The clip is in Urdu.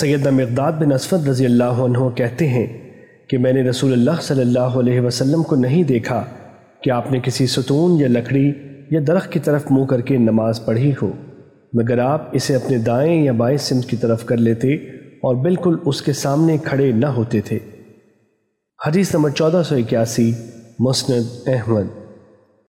سیدنا مقداد بن اسفد رضی اللہ عنہ کہتے ہیں کہ میں نے رسول اللہ صلی اللہ علیہ وسلم کو نہیں دیکھا کہ آپ نے کسی ستون یا لکڑی یا درخت کی طرف منہ کر کے نماز پڑھی ہو، مگر آپ اسے اپنے دائیں یا بائیں سمت کی طرف کر لیتے اور بالکل اس کے سامنے کھڑے نہ ہوتے تھے۔ حدیث نمبر چودہ سو اکیاسی، مسند احمد۔